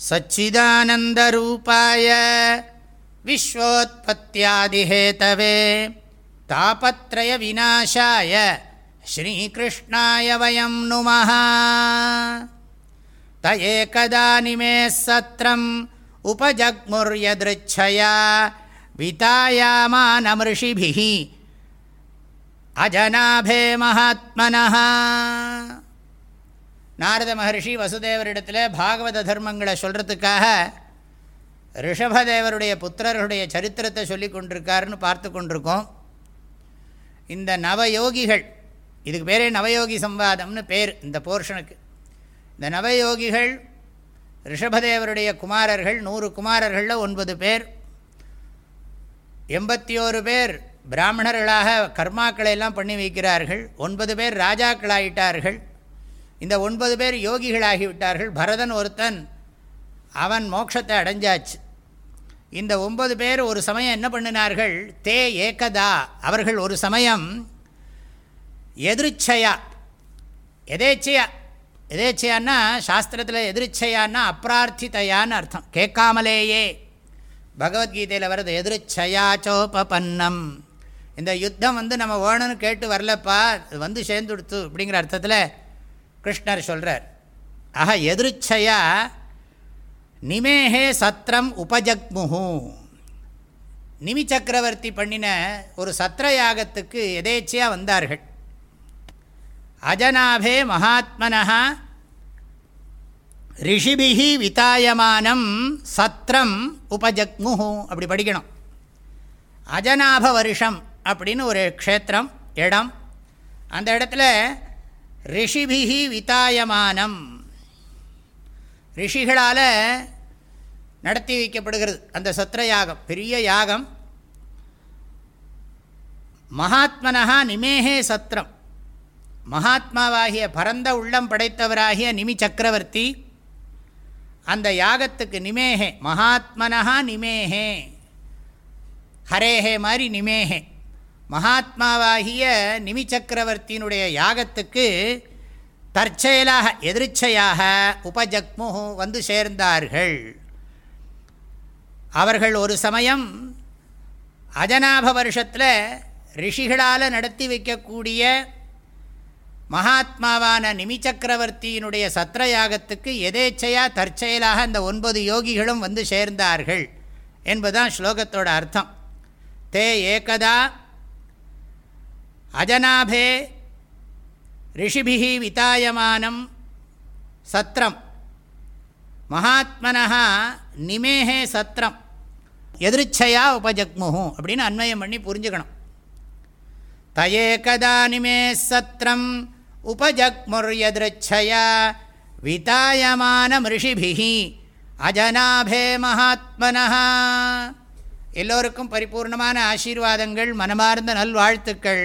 सच्चिदानन्दरूपाय विश्वोत्पत्यादिहेतवे तापत्रयविनाशाय श्रीकृष्णाय वयं नुमः। तयेकदा निमे सत्रमुप जग्मुर्यदृच्छया वितायामानमृषिभिः। अजनाभे महात्मनः। நாரத மகர்ஷி வசுதேவரிடத்தில் பாகவத தர்மங்களை சொல்கிறதுக்காக ரிஷபதேவருடைய புத்திரர்களுடைய சரித்திரத்தை சொல்லி கொண்டிருக்காருன்னு பார்த்து கொண்டிருக்கோம். இந்த நவயோகிகள் இதுக்கு பேரே நவயோகி சம்வாதம்னு பேர் இந்த போர்ஷனுக்கு. இந்த நவயோகிகள் ரிஷபதேவருடைய குமாரர்கள் நூறு குமாரர்களில் ஒன்பது பேர். எண்பத்தி ஓரு பேர் பிராமணர்களாக கர்மாக்களை எல்லாம் பண்ணி வைக்கிறார்கள். ஒன்பது பேர் ராஜாக்களாயிட்டார்கள். இந்த ஒன்பது பேர் யோகிகளாகிவிட்டார்கள். பரதன் ஒருத்தன் அவன் மோட்சத்தை அடைஞ்சாச்சு. இந்த ஒன்பது பேர் ஒரு சமயம் என்ன பண்ணினார்கள்? தே ஏகதா அவர்கள் ஒரு சமயம் எதிர்ச்சையா. எதேச்சையா? எதேச்சையான்னா சாஸ்திரத்தில் எதிர்ச்சையான்னா அப்பிரார்த்தித்தையான்னு அர்த்தம். கேட்காமலேயே. பகவத்கீதையில் வர்றது எதிர்ச்சயாச்சோபன்னம் இந்த யுத்தம் வந்து நம்ம வேணும்னு கேட்டு வரலப்பா அது வந்து சேர்ந்துடுத்து அப்படிங்கிற அர்த்தத்தில் கிருஷ்ணர் சொல்கிறார் ஆக எதிர்ச்சையா நிமேஹே சத்திரம் உபஜக்முகு நிமி சக்கரவர்த்தி பண்ணின ஒரு சத்திர யாகத்துக்கு எதேச்சையாக வந்தார்கள். அஜனாபே மகாத்மனா ரிஷிபிஹி விதாயமானம் சத்திரம் உபஜக்முஹு. அப்படி படிக்கணும். அஜனாப வருஷம் அப்படின்னு ஒரு க்ஷேத்திரம் இடம். அந்த இடத்துல ரிஷிபிஹி விதாயமானம். ரிஷிகளால் நடத்தி வைக்கப்படுகிறது அந்த சத்திர யாகம் பெரிய யாகம். மகாத்மனஹா நிமேஹே சத்திரம் மகாத்மாவாகிய பரந்த உள்ளம் படைத்தவராகிய நிமி சக்கரவர்த்தி அந்த யாகத்துக்கு நிமேஹே மகாத்மனஹா நிமேஹே. ஹரேஹே மாதிரி நிமேஹே. மகாத்மாவாகிய நிமி சக்கரவர்த்தியினுடைய யாகத்துக்கு தற்செயலாக எதிர்ச்சையாக உபஜக்மு வந்து சேர்ந்தார்கள். அவர்கள் ஒரு சமயம் அஜனாப வருஷத்தில் ரிஷிகளால் நடத்தி வைக்கக்கூடிய மகாத்மாவான நிமிச்சக்கரவர்த்தியினுடைய சத்திர யாகத்துக்கு எதேச்சையாக தற்செயலாக அந்த ஒன்பது யோகிகளும் வந்து சேர்ந்தார்கள் என்பதுதான் ஸ்லோகத்தோட அர்த்தம். தே ஏகதா அஜநாபே ரிஷிபிஹி விதாயமானம் சத்திரம் மகாத்மனா நிமேஹே சத்திரம் எதிர்ச்சையா உபஜக்முஹு அப்படின்னு அன்வயம் பண்ணி புரிஞ்சுக்கணும். தயே கதா நிமே சத்திரம் உபஜக்முர் எதிர்ச்சையா விதாயமான ரிஷிபிஹி அஜநாபே மகாத்மனா எல்லோருக்கும் பரிபூர்ணமான ஆசீர்வாதங்கள் மனமார்ந்த நல்வாழ்த்துக்கள்.